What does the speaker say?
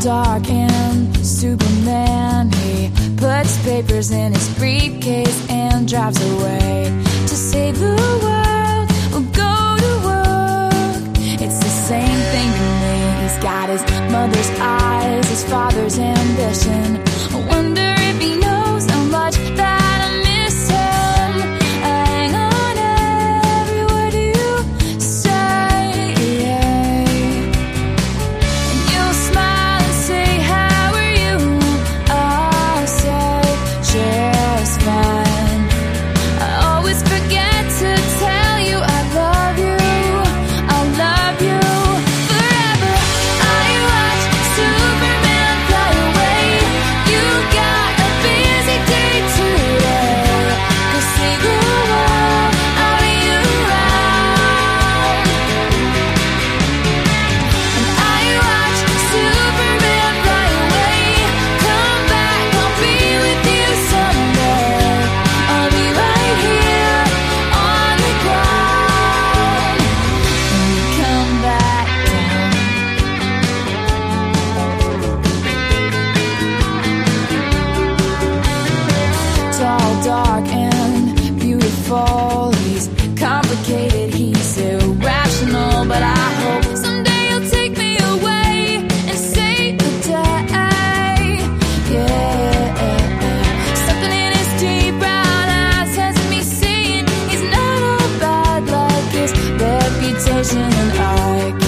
dark and Superman. He puts papers in his briefcase and drives away to save the his father's ambition. reputation and I